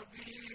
به